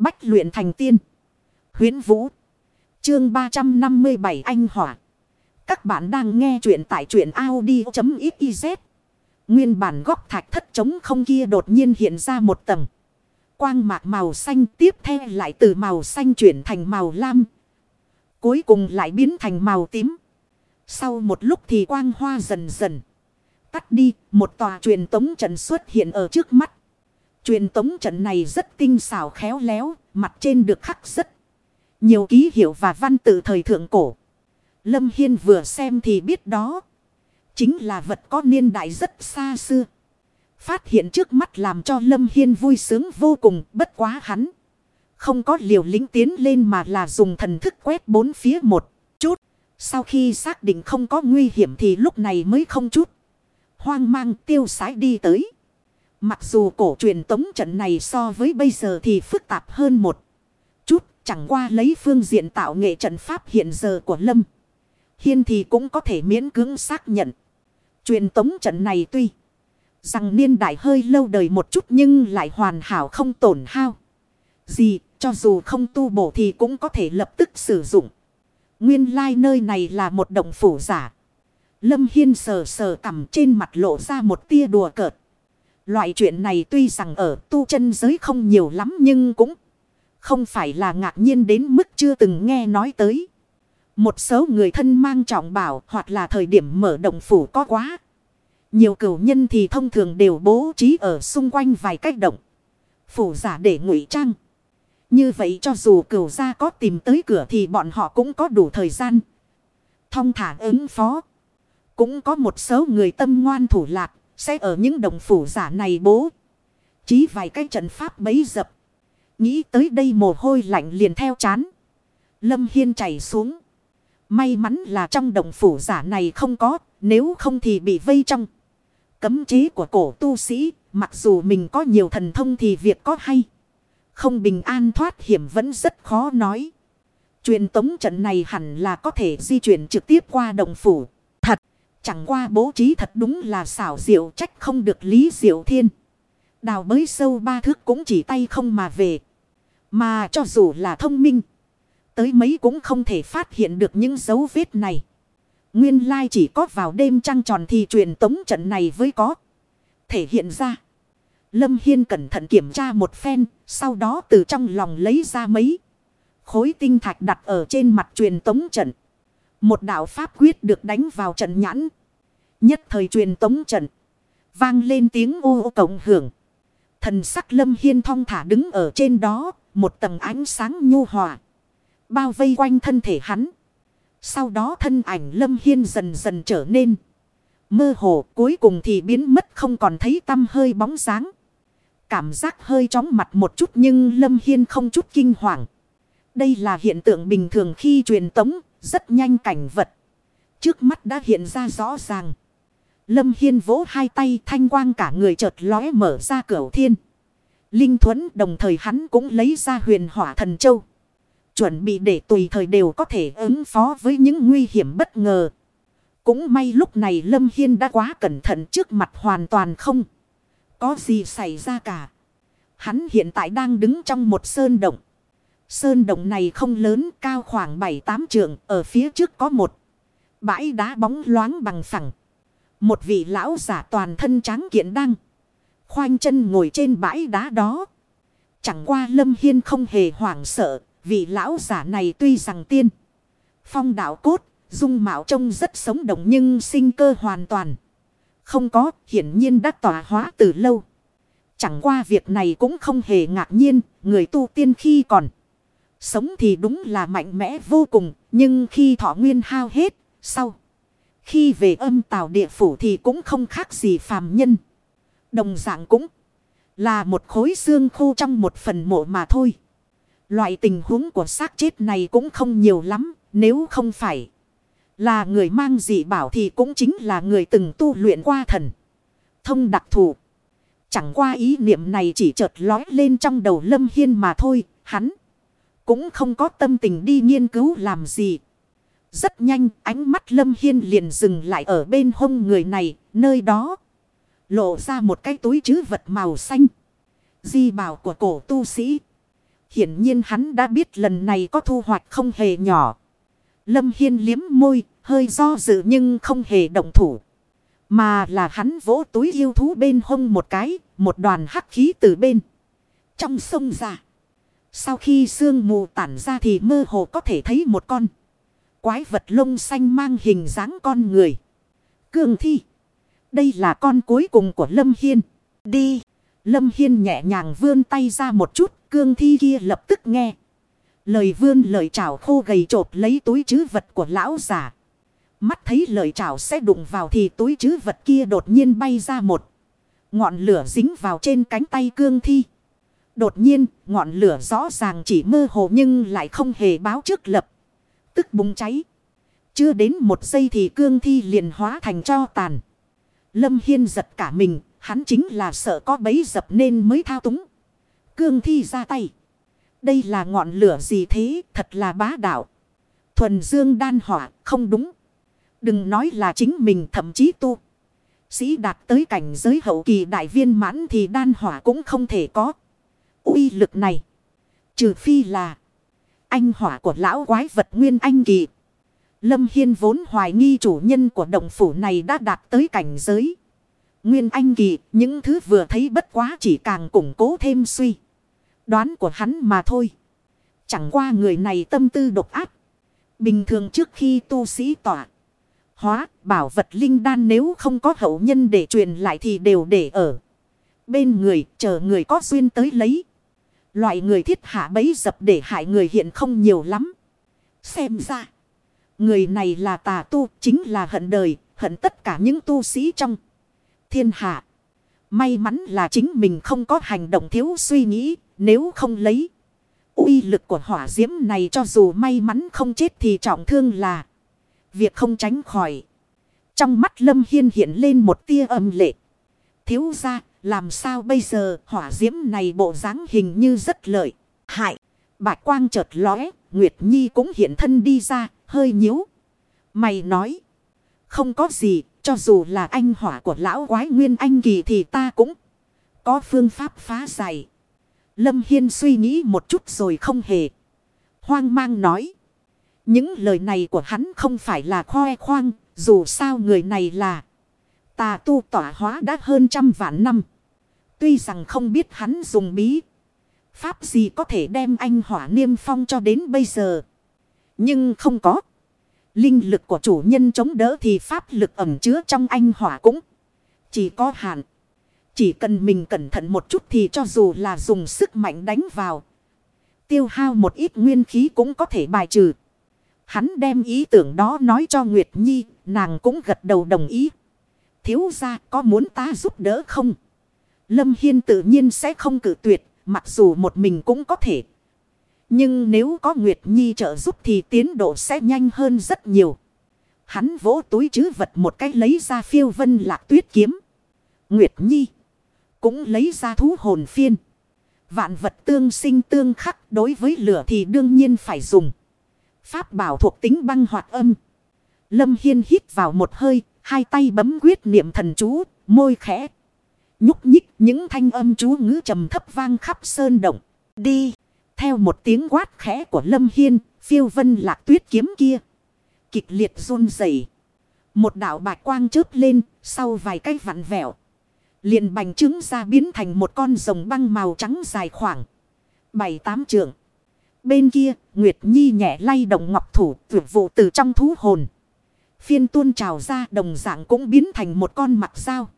Bách luyện thành tiên. Huyến Vũ. Chương 357 Anh Hỏa. Các bạn đang nghe truyện tại truyện Audi.xyz. Nguyên bản góc thạch thất trống không kia đột nhiên hiện ra một tầng. Quang mạc màu xanh tiếp theo lại từ màu xanh chuyển thành màu lam. Cuối cùng lại biến thành màu tím. Sau một lúc thì quang hoa dần dần. Tắt đi, một tòa truyền tống trận xuất hiện ở trước mắt. Truyền tống trận này rất tinh xảo khéo léo, mặt trên được khắc rất nhiều ký hiệu và văn tự thời thượng cổ. Lâm Hiên vừa xem thì biết đó. Chính là vật có niên đại rất xa xưa. Phát hiện trước mắt làm cho Lâm Hiên vui sướng vô cùng bất quá hắn. Không có liều lính tiến lên mà là dùng thần thức quét bốn phía một chút. Sau khi xác định không có nguy hiểm thì lúc này mới không chút. Hoang mang tiêu sái đi tới. Mặc dù cổ truyền tống trận này so với bây giờ thì phức tạp hơn một chút. Chẳng qua lấy phương diện tạo nghệ trận pháp hiện giờ của Lâm. Hiên thì cũng có thể miễn cưỡng xác nhận. Truyền tống trận này tuy rằng niên đại hơi lâu đời một chút nhưng lại hoàn hảo không tổn hao. Gì, cho dù không tu bổ thì cũng có thể lập tức sử dụng. Nguyên lai like nơi này là một động phủ giả. Lâm Hiên sờ sờ cầm trên mặt lộ ra một tia đùa cợt. Loại chuyện này tuy rằng ở tu chân giới không nhiều lắm nhưng cũng không phải là ngạc nhiên đến mức chưa từng nghe nói tới. Một số người thân mang trọng bảo hoặc là thời điểm mở động phủ có quá. Nhiều cửu nhân thì thông thường đều bố trí ở xung quanh vài cách động. Phủ giả để ngụy trang. Như vậy cho dù cửu gia có tìm tới cửa thì bọn họ cũng có đủ thời gian. Thông thả ứng phó. Cũng có một số người tâm ngoan thủ lạc. Sẽ ở những đồng phủ giả này bố. Chí vài cái trận pháp bấy dập. Nghĩ tới đây mồ hôi lạnh liền theo chán. Lâm Hiên chảy xuống. May mắn là trong đồng phủ giả này không có. Nếu không thì bị vây trong. Cấm chế của cổ tu sĩ. Mặc dù mình có nhiều thần thông thì việc có hay. Không bình an thoát hiểm vẫn rất khó nói. Truyền tống trận này hẳn là có thể di chuyển trực tiếp qua đồng phủ. Chẳng qua bố trí thật đúng là xảo diệu trách không được lý diệu thiên. Đào bới sâu ba thước cũng chỉ tay không mà về. Mà cho dù là thông minh. Tới mấy cũng không thể phát hiện được những dấu vết này. Nguyên lai chỉ có vào đêm trăng tròn thì truyền tống trận này với có. Thể hiện ra. Lâm Hiên cẩn thận kiểm tra một phen. Sau đó từ trong lòng lấy ra mấy. Khối tinh thạch đặt ở trên mặt truyền tống trận. Một đạo pháp quyết được đánh vào trận nhãn. Nhất thời truyền tống trận. Vang lên tiếng ô ô cộng hưởng. Thần sắc lâm hiên thong thả đứng ở trên đó. Một tầng ánh sáng nhu hòa. Bao vây quanh thân thể hắn. Sau đó thân ảnh lâm hiên dần dần trở nên. Mơ hồ cuối cùng thì biến mất không còn thấy tâm hơi bóng dáng. Cảm giác hơi chóng mặt một chút nhưng lâm hiên không chút kinh hoàng. Đây là hiện tượng bình thường khi truyền tống, rất nhanh cảnh vật. Trước mắt đã hiện ra rõ ràng. Lâm Hiên vỗ hai tay thanh quang cả người chợt lóe mở ra cửa thiên. Linh thuẫn đồng thời hắn cũng lấy ra huyền hỏa thần châu. Chuẩn bị để tùy thời đều có thể ứng phó với những nguy hiểm bất ngờ. Cũng may lúc này Lâm Hiên đã quá cẩn thận trước mặt hoàn toàn không. Có gì xảy ra cả. Hắn hiện tại đang đứng trong một sơn động. Sơn động này không lớn cao khoảng 7-8 trượng. Ở phía trước có một bãi đá bóng loáng bằng phẳng. Một vị lão giả toàn thân trắng kiện đang khoanh chân ngồi trên bãi đá đó. Chẳng qua Lâm Hiên không hề hoảng sợ. Vị lão giả này tuy rằng tiên. Phong đạo cốt, dung mạo trông rất sống động nhưng sinh cơ hoàn toàn. Không có, hiển nhiên đã tỏa hóa từ lâu. Chẳng qua việc này cũng không hề ngạc nhiên, người tu tiên khi còn. Sống thì đúng là mạnh mẽ vô cùng, nhưng khi thọ nguyên hao hết, sau. Khi về âm tào địa phủ thì cũng không khác gì phàm nhân. Đồng dạng cũng là một khối xương khô trong một phần mộ mà thôi. Loại tình huống của xác chết này cũng không nhiều lắm, nếu không phải là người mang dị bảo thì cũng chính là người từng tu luyện qua thần. Thông đặc thù. Chẳng qua ý niệm này chỉ chợt lói lên trong đầu Lâm Hiên mà thôi, hắn cũng không có tâm tình đi nghiên cứu làm gì. Rất nhanh, ánh mắt Lâm Hiên liền dừng lại ở bên hông người này, nơi đó. Lộ ra một cái túi chứ vật màu xanh. Di bảo của cổ tu sĩ. Hiển nhiên hắn đã biết lần này có thu hoạch không hề nhỏ. Lâm Hiên liếm môi, hơi do dự nhưng không hề động thủ. Mà là hắn vỗ túi yêu thú bên hông một cái, một đoàn hắc khí từ bên. Trong sông ra. Sau khi sương mù tản ra thì mơ hồ có thể thấy một con. Quái vật lông xanh mang hình dáng con người. Cương thi. Đây là con cuối cùng của Lâm Hiên. Đi. Lâm Hiên nhẹ nhàng vươn tay ra một chút. Cương thi kia lập tức nghe. Lời vươn lời chảo khô gầy trột lấy túi chứ vật của lão giả. Mắt thấy lời chảo sẽ đụng vào thì túi chứ vật kia đột nhiên bay ra một. Ngọn lửa dính vào trên cánh tay cương thi. Đột nhiên, ngọn lửa rõ ràng chỉ mơ hồ nhưng lại không hề báo trước lập. Tức bùng cháy. Chưa đến một giây thì cương thi liền hóa thành cho tàn. Lâm Hiên giật cả mình, hắn chính là sợ có bấy dập nên mới thao túng. Cương thi ra tay. Đây là ngọn lửa gì thế, thật là bá đạo. Thuần dương đan hỏa, không đúng. Đừng nói là chính mình thậm chí tu. Sĩ đạt tới cảnh giới hậu kỳ đại viên mãn thì đan hỏa cũng không thể có uy lực này. Trừ phi là anh hỏa của lão quái vật nguyên anh kỳ. Lâm Hiên vốn hoài nghi chủ nhân của động phủ này đã đạt tới cảnh giới. Nguyên anh kỳ, những thứ vừa thấy bất quá chỉ càng củng cố thêm suy. Đoán của hắn mà thôi. Chẳng qua người này tâm tư độc ác. Bình thường trước khi tu sĩ tỏa. Hóa, bảo vật linh đan nếu không có hậu nhân để truyền lại thì đều để ở. Bên người, chờ người có duyên tới lấy. Loại người thiết hạ bấy dập để hại người hiện không nhiều lắm. Xem ra. Người này là tà tu, chính là hận đời, hận tất cả những tu sĩ trong thiên hạ. May mắn là chính mình không có hành động thiếu suy nghĩ, nếu không lấy. uy lực của hỏa diễm này cho dù may mắn không chết thì trọng thương là việc không tránh khỏi. Trong mắt Lâm Hiên hiện lên một tia âm lệ. Thiếu ra, làm sao bây giờ hỏa diễm này bộ dáng hình như rất lợi. Hại, bạch quang chợt lóe, Nguyệt Nhi cũng hiện thân đi ra, hơi nhíu. Mày nói, không có gì, cho dù là anh hỏa của lão quái nguyên anh kỳ thì ta cũng có phương pháp phá giải. Lâm Hiên suy nghĩ một chút rồi không hề. Hoang mang nói. Những lời này của hắn không phải là khoe khoang, dù sao người này là tà tu tỏa hóa đã hơn trăm vạn năm. Tuy rằng không biết hắn dùng bí. Pháp gì có thể đem anh hỏa niêm phong cho đến bây giờ. Nhưng không có. Linh lực của chủ nhân chống đỡ thì pháp lực ẩm chứa trong anh hỏa cũng chỉ có hạn. Chỉ cần mình cẩn thận một chút thì cho dù là dùng sức mạnh đánh vào. Tiêu hao một ít nguyên khí cũng có thể bài trừ. Hắn đem ý tưởng đó nói cho Nguyệt Nhi, nàng cũng gật đầu đồng ý. Thiếu ra có muốn ta giúp đỡ không? Lâm Hiên tự nhiên sẽ không cử tuyệt, mặc dù một mình cũng có thể. Nhưng nếu có Nguyệt Nhi trợ giúp thì tiến độ sẽ nhanh hơn rất nhiều. Hắn vỗ túi chứ vật một cách lấy ra phiêu vân lạc tuyết kiếm. Nguyệt Nhi cũng lấy ra thú hồn phiên. Vạn vật tương sinh tương khắc đối với lửa thì đương nhiên phải dùng. Pháp bảo thuộc tính băng hoạt âm. Lâm Hiên hít vào một hơi, hai tay bấm quyết niệm thần chú, môi khẽ. Nhúc nhích những thanh âm chú ngữ trầm thấp vang khắp sơn động. Đi! Theo một tiếng quát khẽ của Lâm Hiên, phiêu vân lạc tuyết kiếm kia. Kịch liệt run rẩy Một đạo bạch quang chớp lên, sau vài cái vặn vẹo. Liền bành trứng ra biến thành một con rồng băng màu trắng dài khoảng. Bảy tám trượng. Bên kia, Nguyệt Nhi nhẹ lay động ngọc thủ tuyệt vụ từ trong thú hồn. Phiên tuôn trào ra đồng dạng cũng biến thành một con mặt dao.